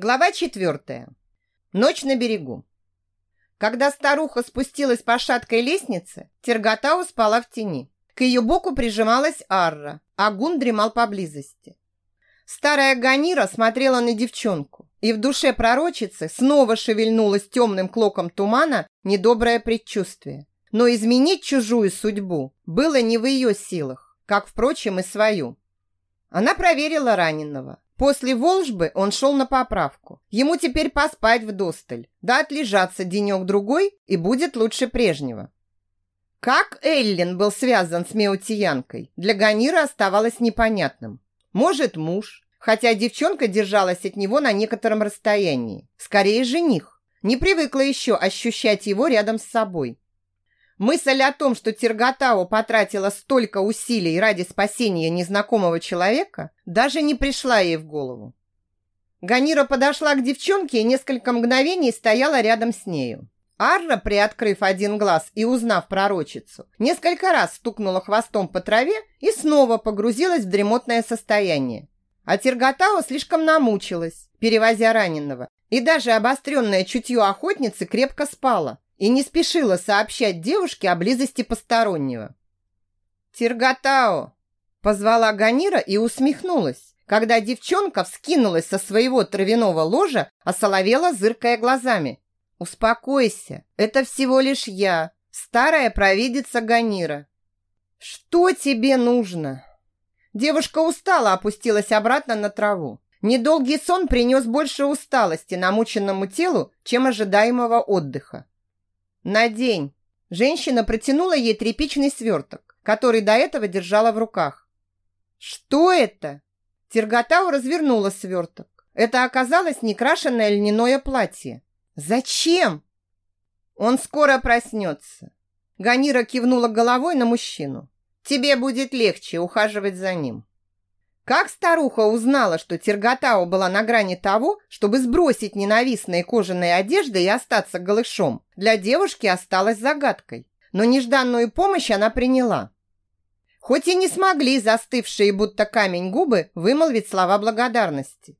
Глава четвертая. Ночь на берегу. Когда старуха спустилась по шаткой лестнице, Терготау спала в тени. К ее боку прижималась Арра, а Гун дремал поблизости. Старая Ганира смотрела на девчонку, и в душе пророчицы снова шевельнулось темным клоком тумана недоброе предчувствие. Но изменить чужую судьбу было не в ее силах, как, впрочем, и свою. Она проверила раненого, После Волжбы он шел на поправку. Ему теперь поспать в досталь, да отлежаться денек-другой, и будет лучше прежнего. Как Эллин был связан с Меутиянкой, для Ганира оставалось непонятным. Может, муж, хотя девчонка держалась от него на некотором расстоянии. Скорее, жених. Не привыкла еще ощущать его рядом с собой. Мысль о том, что Терготао потратила столько усилий ради спасения незнакомого человека, даже не пришла ей в голову. Ганира подошла к девчонке и несколько мгновений стояла рядом с нею. Арра, приоткрыв один глаз и узнав пророчицу, несколько раз стукнула хвостом по траве и снова погрузилась в дремотное состояние. А Терготао слишком намучилась, перевозя раненого, и даже обостренное чутье охотницы крепко спала, и не спешила сообщать девушке о близости постороннего. «Тиргатао!» – позвала Ганира и усмехнулась, когда девчонка вскинулась со своего травяного ложа, осоловела, зыркая глазами. «Успокойся, это всего лишь я, старая провидица Ганира». «Что тебе нужно?» Девушка устала, опустилась обратно на траву. Недолгий сон принес больше усталости намученному телу, чем ожидаемого отдыха. «Надень!» Женщина протянула ей тряпичный сверток, который до этого держала в руках. «Что это?» Терготау развернула сверток. Это оказалось некрашенное льняное платье. «Зачем?» «Он скоро проснется». Ганира кивнула головой на мужчину. «Тебе будет легче ухаживать за ним». Как старуха узнала, что Терготау была на грани того, чтобы сбросить ненавистные кожаные одежды и остаться голышом, для девушки осталась загадкой. Но нежданную помощь она приняла. Хоть и не смогли застывшие будто камень губы вымолвить слова благодарности.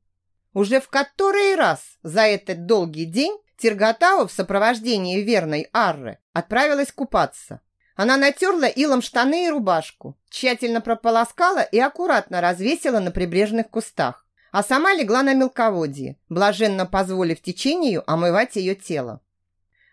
Уже в который раз за этот долгий день Терготау в сопровождении верной Арры отправилась купаться. Она натерла илом штаны и рубашку, тщательно прополоскала и аккуратно развесила на прибрежных кустах, а сама легла на мелководье, блаженно позволив течению омывать ее тело.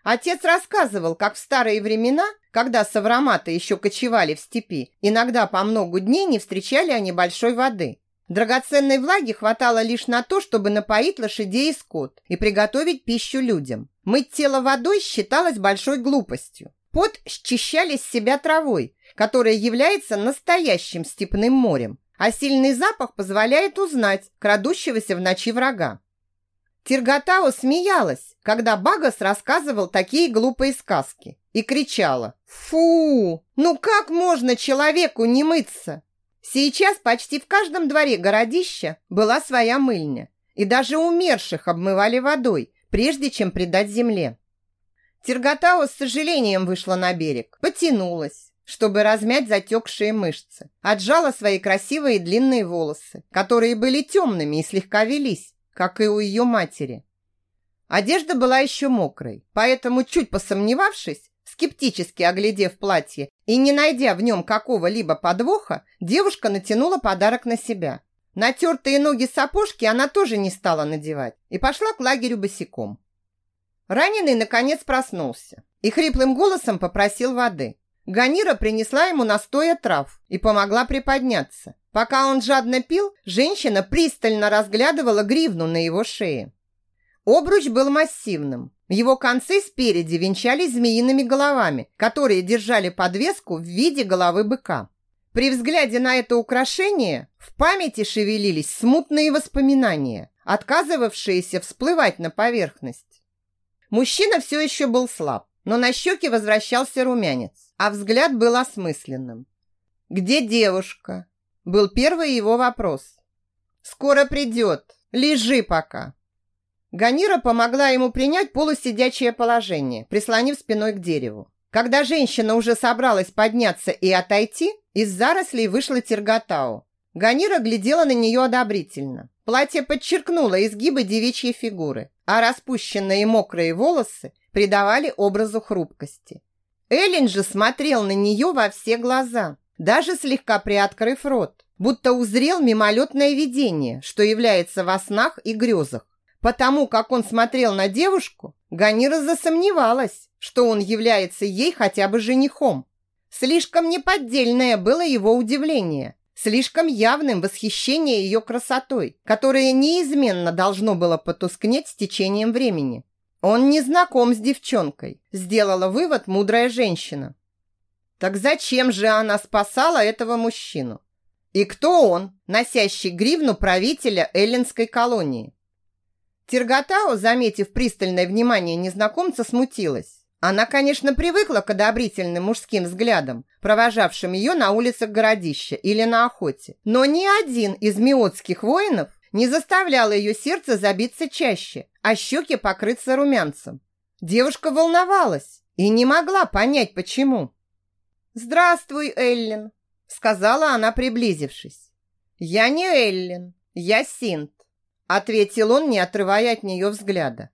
Отец рассказывал, как в старые времена, когда савроматы еще кочевали в степи, иногда по многу дней не встречали они большой воды. Драгоценной влаги хватало лишь на то, чтобы напоить лошадей и скот и приготовить пищу людям. Мыть тело водой считалось большой глупостью. Пот счищали с себя травой, которая является настоящим степным морем, а сильный запах позволяет узнать крадущегося в ночи врага. Тиргатао смеялась, когда Багас рассказывал такие глупые сказки и кричала «Фу! Ну как можно человеку не мыться?» Сейчас почти в каждом дворе городища была своя мыльня, и даже умерших обмывали водой, прежде чем предать земле. Терготау с сожалением вышла на берег, потянулась, чтобы размять затекшие мышцы. Отжала свои красивые длинные волосы, которые были темными и слегка велись, как и у ее матери. Одежда была еще мокрой, поэтому, чуть посомневавшись, скептически оглядев платье и не найдя в нем какого-либо подвоха, девушка натянула подарок на себя. Натертые ноги сапожки она тоже не стала надевать и пошла к лагерю босиком. Раненый, наконец, проснулся и хриплым голосом попросил воды. Ганира принесла ему настоя трав и помогла приподняться. Пока он жадно пил, женщина пристально разглядывала гривну на его шее. Обруч был массивным. Его концы спереди венчались змеиными головами, которые держали подвеску в виде головы быка. При взгляде на это украшение в памяти шевелились смутные воспоминания, отказывавшиеся всплывать на поверхность. Мужчина все еще был слаб, но на щеке возвращался румянец, а взгляд был осмысленным. «Где девушка?» Был первый его вопрос. «Скоро придет. Лежи пока». Ганира помогла ему принять полусидячее положение, прислонив спиной к дереву. Когда женщина уже собралась подняться и отойти, из зарослей вышла Терготау. Ганира глядела на нее одобрительно. Платье подчеркнуло изгибы девичьей фигуры, а распущенные мокрые волосы придавали образу хрупкости. Эллен же смотрел на нее во все глаза, даже слегка приоткрыв рот, будто узрел мимолетное видение, что является во снах и грезах. Потому как он смотрел на девушку, Ганира засомневалась, что он является ей хотя бы женихом. Слишком неподдельное было его удивление, слишком явным восхищение ее красотой, которое неизменно должно было потускнеть с течением времени. Он не знаком с девчонкой, сделала вывод мудрая женщина. Так зачем же она спасала этого мужчину? И кто он, носящий гривну правителя эллинской колонии? Терготао, заметив пристальное внимание незнакомца, смутилась. Она, конечно, привыкла к одобрительным мужским взглядам, провожавшим ее на улицах городища или на охоте. Но ни один из миотских воинов не заставлял ее сердце забиться чаще, а щеки покрыться румянцем. Девушка волновалась и не могла понять, почему. «Здравствуй, Эллен», — сказала она, приблизившись. «Я не Эллен, я Синт», — ответил он, не отрывая от нее взгляда.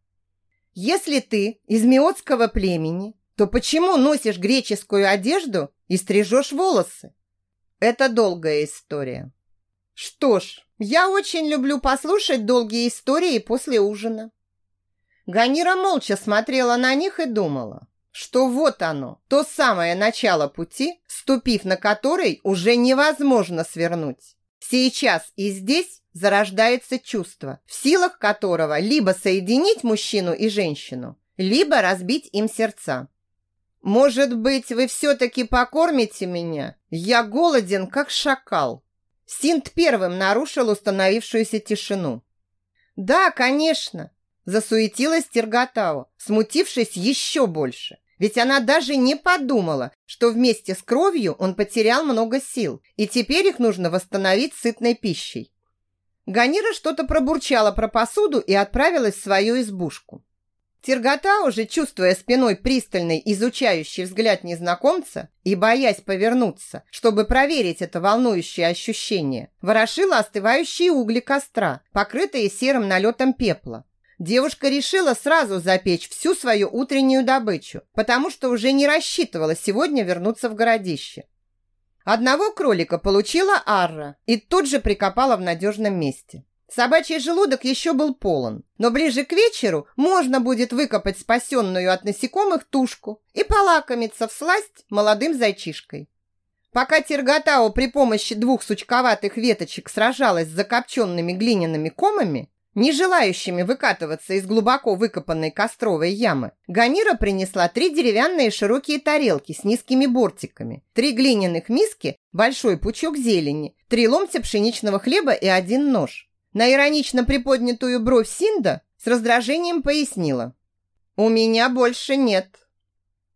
«Если ты из миотского племени, то почему носишь греческую одежду и стрижешь волосы?» «Это долгая история». «Что ж, я очень люблю послушать долгие истории после ужина». Ганира молча смотрела на них и думала, что вот оно, то самое начало пути, ступив на который уже невозможно свернуть. Сейчас и здесь зарождается чувство, в силах которого либо соединить мужчину и женщину, либо разбить им сердца. «Может быть, вы все-таки покормите меня? Я голоден, как шакал». Синт первым нарушил установившуюся тишину. «Да, конечно», – засуетилась Терготао, смутившись еще больше. Ведь она даже не подумала, что вместе с кровью он потерял много сил, и теперь их нужно восстановить сытной пищей. Ганира что-то пробурчала про посуду и отправилась в свою избушку. Тергота, уже чувствуя спиной пристальный изучающий взгляд незнакомца и боясь повернуться, чтобы проверить это волнующее ощущение, ворошила остывающие угли костра, покрытые серым налетом пепла. Девушка решила сразу запечь всю свою утреннюю добычу, потому что уже не рассчитывала сегодня вернуться в городище. Одного кролика получила Арра и тут же прикопала в надежном месте. Собачий желудок еще был полон, но ближе к вечеру можно будет выкопать спасенную от насекомых тушку и полакомиться в сласть молодым зайчишкой. Пока Терготао при помощи двух сучковатых веточек сражалась с закопченными глиняными комами, не желающими выкатываться из глубоко выкопанной костровой ямы, Ганира принесла три деревянные широкие тарелки с низкими бортиками, три глиняных миски, большой пучок зелени, три ломтя пшеничного хлеба и один нож. На иронично приподнятую бровь Синда с раздражением пояснила. «У меня больше нет».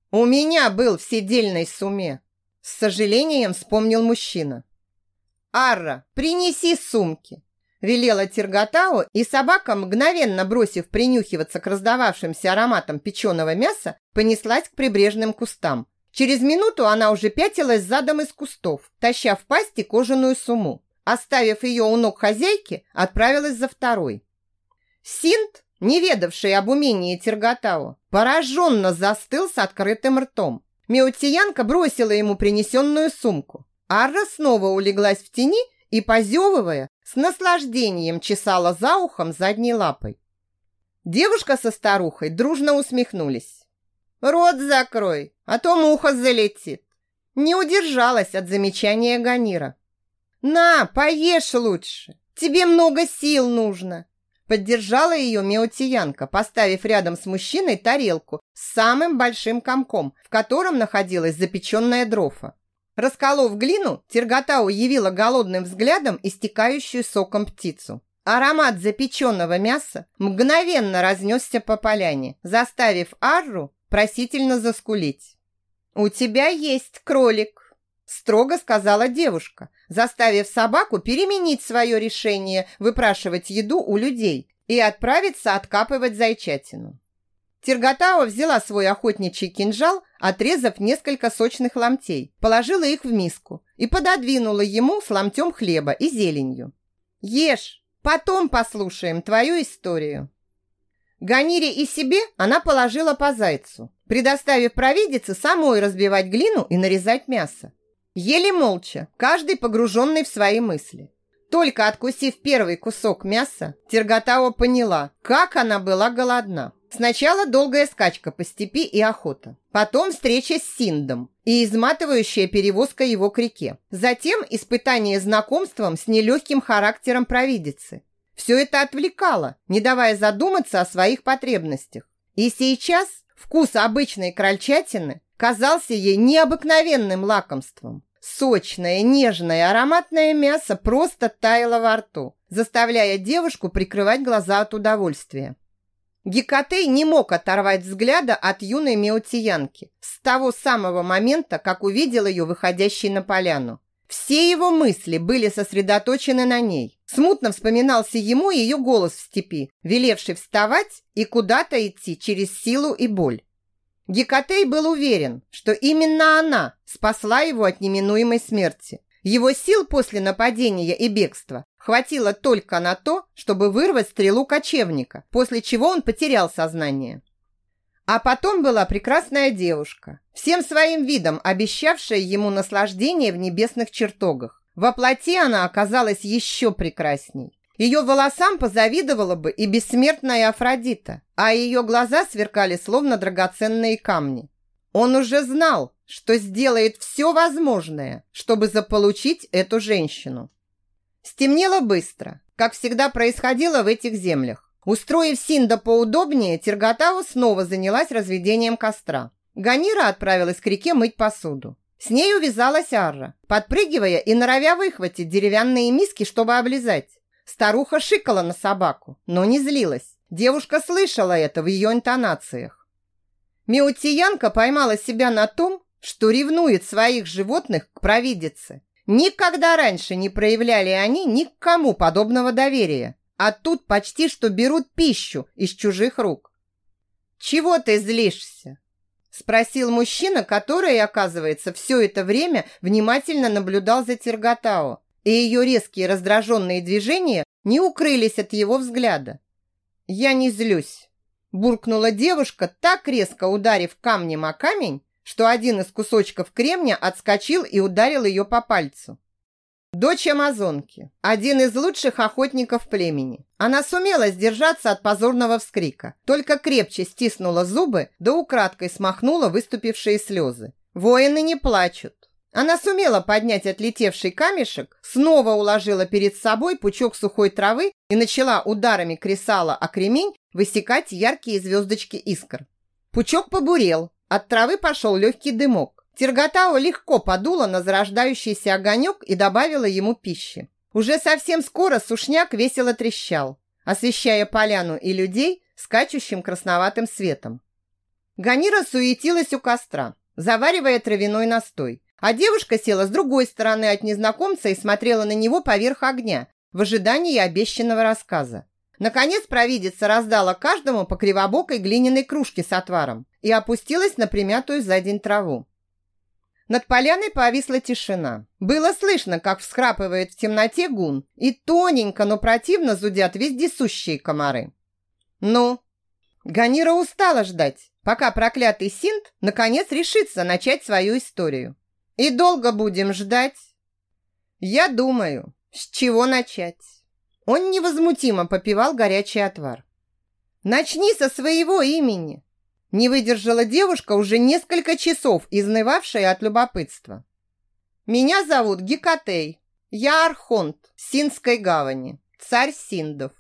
«У меня был в седельной суме», с сожалением вспомнил мужчина. «Арра, принеси сумки», Велела Терготау, и собака, мгновенно бросив принюхиваться к раздававшимся ароматам печеного мяса, понеслась к прибрежным кустам. Через минуту она уже пятилась задом из кустов, таща в пасти кожаную сумму. Оставив ее у ног хозяйки, отправилась за второй. Синт, не ведавший об умении Терготау, пораженно застыл с открытым ртом. Меутиянка бросила ему принесенную сумку. Арра снова улеглась в тени и, позевывая, с наслаждением чесала за ухом задней лапой. Девушка со старухой дружно усмехнулись. «Рот закрой, а то муха залетит!» Не удержалась от замечания Ганира. «На, поешь лучше, тебе много сил нужно!» Поддержала ее Меотиянка, поставив рядом с мужчиной тарелку с самым большим комком, в котором находилась запеченная дрофа. Расколов глину, Терготау явила голодным взглядом истекающую соком птицу. Аромат запеченного мяса мгновенно разнесся по поляне, заставив Арру просительно заскулить. «У тебя есть кролик», – строго сказала девушка, заставив собаку переменить свое решение выпрашивать еду у людей и отправиться откапывать зайчатину. Терготава взяла свой охотничий кинжал, отрезав несколько сочных ломтей, положила их в миску и пододвинула ему с ломтем хлеба и зеленью. «Ешь, Потом послушаем твою историю. Ганире и себе она положила по зайцу, предоставив провидице самой разбивать глину и нарезать мясо. Еле молча, каждый погруженный в свои мысли. Только откусив первый кусок мяса, Терготао поняла, как она была голодна. Сначала долгая скачка по степи и охота. Потом встреча с Синдом и изматывающая перевозка его к реке. Затем испытание знакомством с нелегким характером провидицы. Все это отвлекало, не давая задуматься о своих потребностях. И сейчас вкус обычной крольчатины казался ей необыкновенным лакомством. Сочное, нежное, ароматное мясо просто таяло во рту, заставляя девушку прикрывать глаза от удовольствия. Гекатей не мог оторвать взгляда от юной меутиянки с того самого момента, как увидел ее выходящей на поляну. Все его мысли были сосредоточены на ней. Смутно вспоминался ему ее голос в степи, велевший вставать и куда-то идти через силу и боль. Гекатей был уверен, что именно она спасла его от неминуемой смерти. Его сил после нападения и бегства хватило только на то, чтобы вырвать стрелу кочевника, после чего он потерял сознание. А потом была прекрасная девушка, всем своим видом обещавшая ему наслаждение в небесных чертогах. Во плоти она оказалась еще прекрасней. Ее волосам позавидовала бы и бессмертная Афродита, а ее глаза сверкали словно драгоценные камни. Он уже знал, что сделает все возможное, чтобы заполучить эту женщину. Стемнело быстро, как всегда происходило в этих землях. Устроив Синда поудобнее, Терготау снова занялась разведением костра. Ганира отправилась к реке мыть посуду. С ней увязалась Арра, подпрыгивая и норовя выхватить деревянные миски, чтобы облизать. Старуха шикала на собаку, но не злилась. Девушка слышала это в ее интонациях. Меутиянка поймала себя на том, что ревнует своих животных к провидице. Никогда раньше не проявляли они ни к кому подобного доверия, а тут почти что берут пищу из чужих рук. «Чего ты злишься?» Спросил мужчина, который, оказывается, все это время внимательно наблюдал за Терготао и ее резкие раздраженные движения не укрылись от его взгляда. «Я не злюсь», – буркнула девушка, так резко ударив камнем о камень, что один из кусочков кремня отскочил и ударил ее по пальцу. Дочь амазонки, один из лучших охотников племени. Она сумела сдержаться от позорного вскрика, только крепче стиснула зубы, да украдкой смахнула выступившие слезы. Воины не плачут. Она сумела поднять отлетевший камешек, снова уложила перед собой пучок сухой травы и начала ударами кресала о кремень высекать яркие звездочки искр. Пучок побурел, от травы пошел легкий дымок. Терготао легко подула на зарождающийся огонек и добавила ему пищи. Уже совсем скоро сушняк весело трещал, освещая поляну и людей скачущим красноватым светом. Ганира суетилась у костра, заваривая травяной настой. А девушка села с другой стороны от незнакомца и смотрела на него поверх огня в ожидании обещанного рассказа. Наконец провидица раздала каждому по кривобокой глиняной кружке с отваром и опустилась на примятую за день траву. Над поляной повисла тишина. Было слышно, как всхрапывает в темноте гун, и тоненько, но противно зудят вездесущие комары. «Ну?» Ганира устала ждать, пока проклятый Синт наконец решится начать свою историю. И долго будем ждать? Я думаю, с чего начать? Он невозмутимо попивал горячий отвар. Начни со своего имени. Не выдержала девушка, уже несколько часов изнывавшая от любопытства. Меня зовут Гекатей. Я архонт Синской гавани, царь Синдов.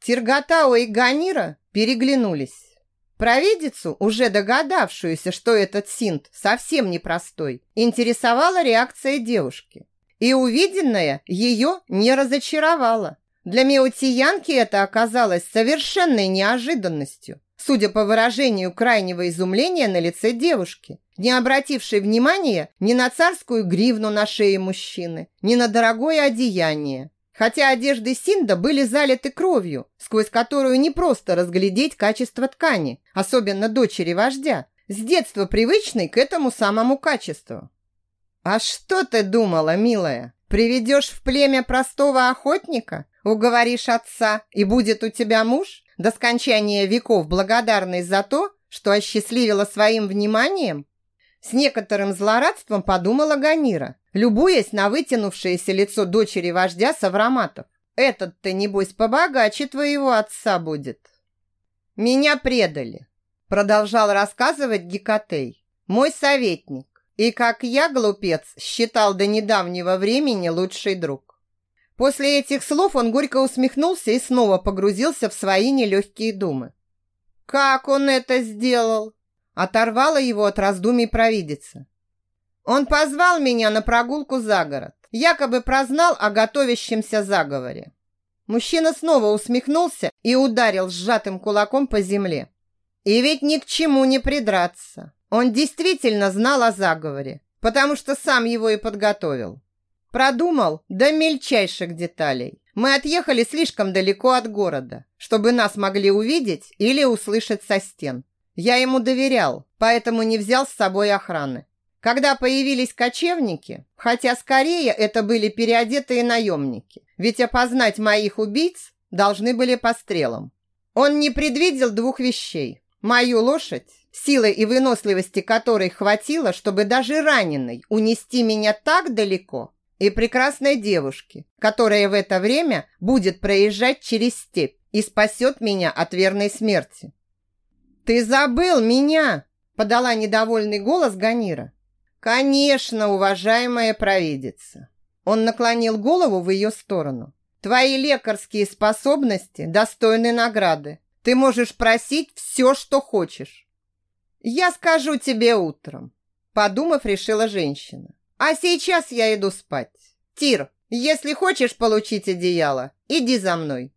Тиргатао и Ганира переглянулись. Провидицу, уже догадавшуюся, что этот синт совсем непростой, интересовала реакция девушки. И увиденное ее не разочаровало. Для Меотиянки это оказалось совершенной неожиданностью, судя по выражению крайнего изумления на лице девушки, не обратившей внимания ни на царскую гривну на шее мужчины, ни на дорогое одеяние, Хотя одежды Синда были залиты кровью, сквозь которую не просто разглядеть качество ткани, особенно дочери вождя, с детства привычной к этому самому качеству. «А что ты думала, милая? Приведешь в племя простого охотника? Уговоришь отца, и будет у тебя муж, до скончания веков благодарный за то, что осчастливила своим вниманием? С некоторым злорадством подумала Ганира, любуясь на вытянувшееся лицо дочери вождя Савраматов. Этот-то, небось, побогаче твоего отца будет. Меня предали, продолжал рассказывать Гекатей, мой советник, и, как я, глупец, считал до недавнего времени лучший друг. После этих слов он горько усмехнулся и снова погрузился в свои нелегкие думы. «Как он это сделал?» Оторвала его от раздумий провидица. «Он позвал меня на прогулку за город, якобы прознал о готовящемся заговоре. Мужчина снова усмехнулся и ударил сжатым кулаком по земле. И ведь ни к чему не придраться. Он действительно знал о заговоре, потому что сам его и подготовил. Продумал до мельчайших деталей. Мы отъехали слишком далеко от города, чтобы нас могли увидеть или услышать со стен. Я ему доверял, поэтому не взял с собой охраны. Когда появились кочевники, хотя скорее это были переодетые наемники, ведь опознать моих убийц должны были по стрелам. Он не предвидел двух вещей. Мою лошадь, силы и выносливости которой хватило, чтобы даже раненой унести меня так далеко, и прекрасной девушки, которая в это время будет проезжать через степь и спасет меня от верной смерти. «Ты забыл меня!» – подала недовольный голос Ганира. «Конечно, уважаемая провидица!» Он наклонил голову в ее сторону. «Твои лекарские способности достойны награды. Ты можешь просить все, что хочешь». «Я скажу тебе утром», – подумав, решила женщина. «А сейчас я иду спать. Тир, если хочешь получить одеяло, иди за мной».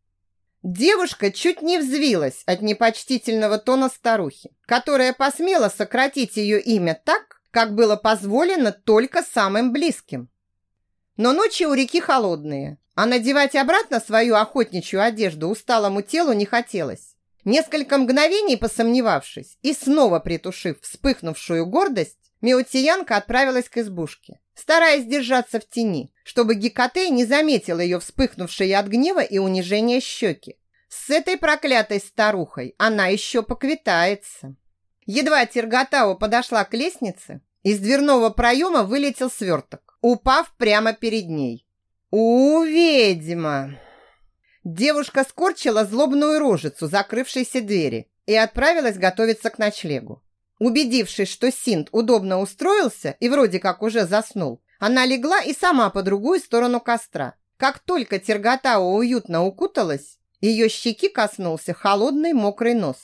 Девушка чуть не взвилась от непочтительного тона старухи, которая посмела сократить ее имя так, как было позволено только самым близким. Но ночи у реки холодные, а надевать обратно свою охотничью одежду усталому телу не хотелось. Несколько мгновений посомневавшись и снова притушив вспыхнувшую гордость, Меутиянка отправилась к избушке, стараясь держаться в тени, чтобы Гекатей не заметил ее вспыхнувшие от гнева и унижения щеки. С этой проклятой старухой она еще поквитается. Едва Терготау подошла к лестнице, из дверного проема вылетел сверток, упав прямо перед ней. «У, ведьма!» Девушка скорчила злобную рожицу закрывшейся двери и отправилась готовиться к ночлегу. Убедившись, что Синт удобно устроился и вроде как уже заснул, она легла и сама по другую сторону костра. Как только Терготау уютно укуталась, ее щеки коснулся холодный мокрый нос.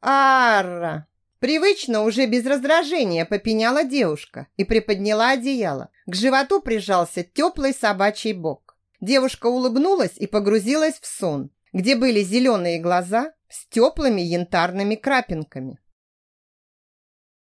«Арра!» Привычно, уже без раздражения, попеняла девушка и приподняла одеяло. К животу прижался теплый собачий бок. Девушка улыбнулась и погрузилась в сон, где были зеленые глаза с теплыми янтарными крапинками.